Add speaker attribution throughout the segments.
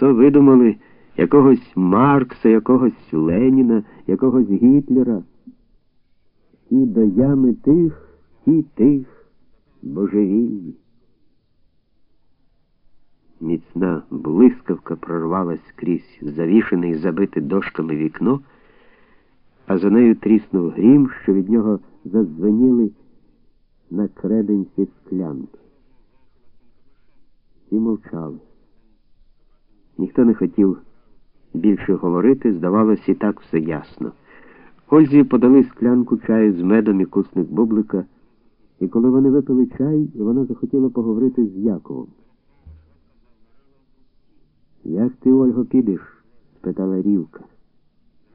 Speaker 1: то видумали якогось Маркса, якогось Леніна, якогось Гітлера. І до ями тих, і тих божевільні. Міцна блискавка прорвалась крізь завішене і забите дошками вікно, а за нею тріснув грім, що від нього задзвеніли на креденці склянки. І мовчали. Ніхто не хотів більше говорити, здавалось, і так все ясно. Ользі подали склянку чаю з медом і кусник бублика, і коли вони випили чай, вона захотіла поговорити з Яковом. Як ти, Ольго, підеш? спитала Рівка.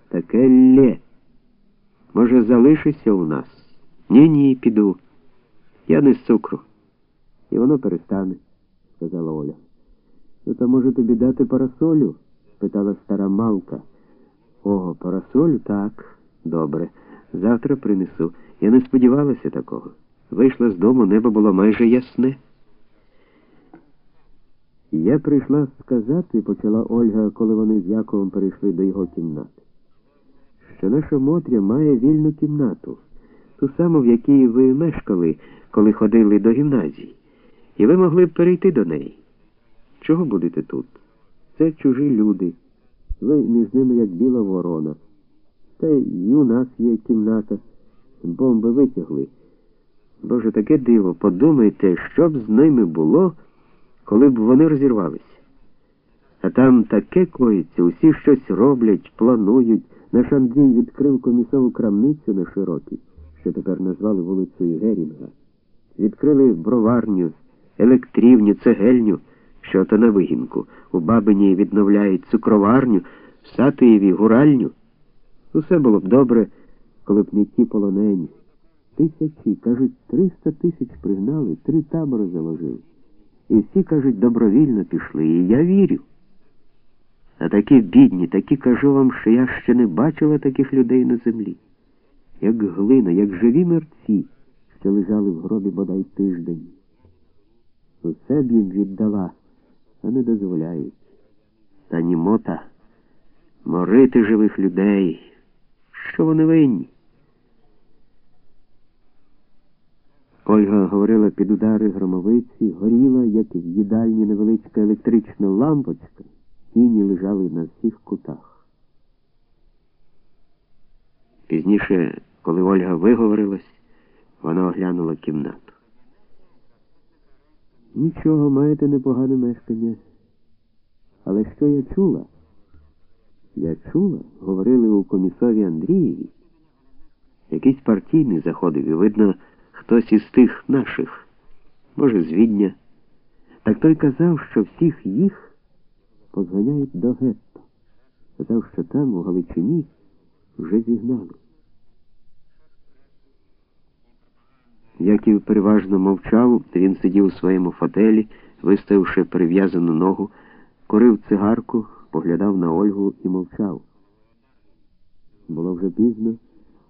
Speaker 1: Таке лє. Може, залишишся у нас? Ні, ні, піду. Я не з цукру. І воно перестане, сказала Оля. Ну, то може тобі дати парасолю? спитала стара Малка. О, парасолю? Так, добре. Завтра принесу. Я не сподівалася такого. Вийшла з дому, небо було майже ясне. Я прийшла сказати, почала Ольга, коли вони з Яковом перейшли до його кімнати, що наша Мотря має вільну кімнату, ту саму, в якій ви мешкали, коли ходили до гімназії, і ви могли б перейти до неї. Чого будете тут? Це чужі люди. Ви між ними як біла ворона. Та й у нас є кімната. Бомби витягли. Боже, таке диво. Подумайте, що б з ними було коли б вони розірвалися. А там таке коїться, усі щось роблять, планують. Наш Андрій відкрив комісову крамницю на широкій, що тепер назвали вулицею Герінга. Відкрили броварню, електрівню, цегельню, що то на вигінку. У Бабині відновляють цукроварню, в Сатиєві гуральню. Усе було б добре, коли б не ті полонені. Тисячі, кажуть, триста тисяч пригнали, три табори заложили. І всі, кажуть, добровільно пішли, і я вірю. А такі бідні, такі кажу вам, що я ще не бачила таких людей на землі, як глина, як живі мерці, що лежали в гробі бодай тиждень. Усе б їм віддала, а не дозволяють. Та німота морити живих людей. Що вони винні? Ольга говорила під удари громовиці, горіла, як в їдальні невеличка електрична лампочка, тіні лежали на всіх кутах. Пізніше, коли Ольга виговорилась, вона оглянула кімнату. Нічого, маєте непогане мешкання. Але що я чула? Я чула, говорили у комісові Андрієві. Якийсь партійний заходив і видно. Хтось із тих наших, може, з Відня. Так той казав, що всіх їх позганяють до гетто. Казав, що там, у Галичині, вже зігнали. Яків переважно мовчав, він сидів у своєму фотелі, виставивши перев'язану ногу, курив цигарку, поглядав на Ольгу і мовчав. Було вже пізно.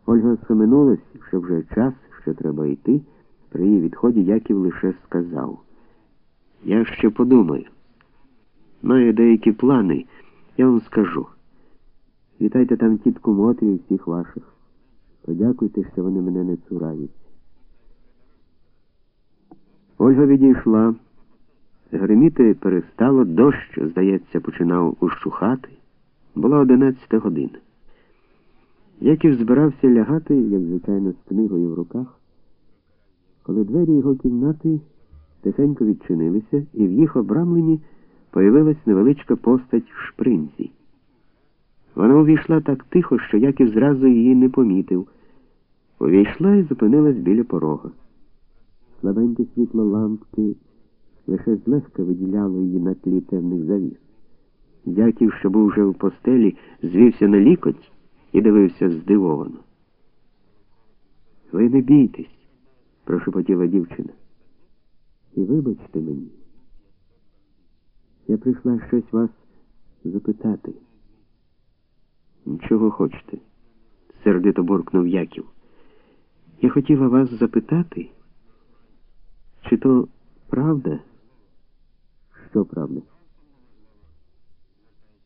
Speaker 1: Ольга схаменулась, що вже час що треба йти, при її відході Яків лише сказав. Я ще подумаю. Маю деякі плани, я вам скажу. Вітайте там тітку Мотрі і всіх ваших. Подякуйте, що вони мене не цурають. Ольга відійшла. Гриміти перестало, дощ, здається, починав ущухати. Була одинадцята година. Яків збирався лягати, як звичайно, з книгою в руках, коли двері його кімнати тихенько відчинилися, і в їх обрамленні появилась невеличка постать в шпринзі. Вона увійшла так тихо, що Яків зразу її не помітив. Увійшла і зупинилась біля порога. Слабеньке світло лампки лише злегка виділяло її на тлі темних завіс. Яків, що був вже в постелі, звівся на лікоть і дивився здивовано. Ви не бійтесь, прошепотіла дівчина. І вибачте мені. Я прийшла щось вас запитати. Чого хочете? сердито буркнув Яків. Я хотіла вас запитати, чи то правда? Що правда?